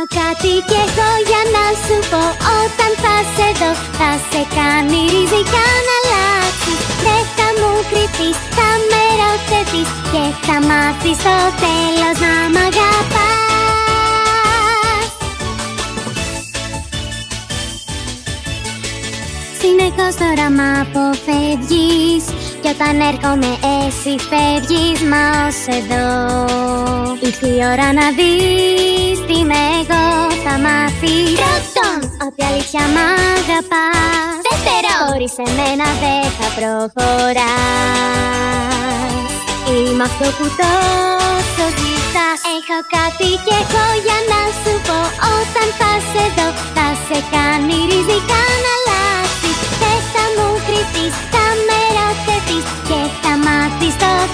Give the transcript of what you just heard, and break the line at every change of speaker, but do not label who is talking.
κάτι κι εγώ για να σου πω. Όταν θα σε δω θα σε κάνει ριζικά να αλλάξεις Δεν θα μου κρυφτείς, θα με ρωτηθείς Και θα μάθεις στο τέλος να μ' αγαπάς. Συνεχώς τώρα μ' αποφεύγεις Κι όταν έρχομαι εσύ φεύγεις Μα ως εδώ. Ήρθε η ώρα να δεις τι είμαι εγώ Θα μάθεις Πρώτον, ότι αλήθεια μ' αγαπάς. Δεύτερον, χωρίς εμένα δεν θα προχωράς. Είμαι αυτό που τόσο ζητάς Έχω κάτι κι εγώ για να σου πω. Όταν θα σε δω θα σε κάνει ριζικά να αλλάξεις Δεν θα μου κρυφτείς, θα με ρωτηθείς Και θα μάθεις το τέλος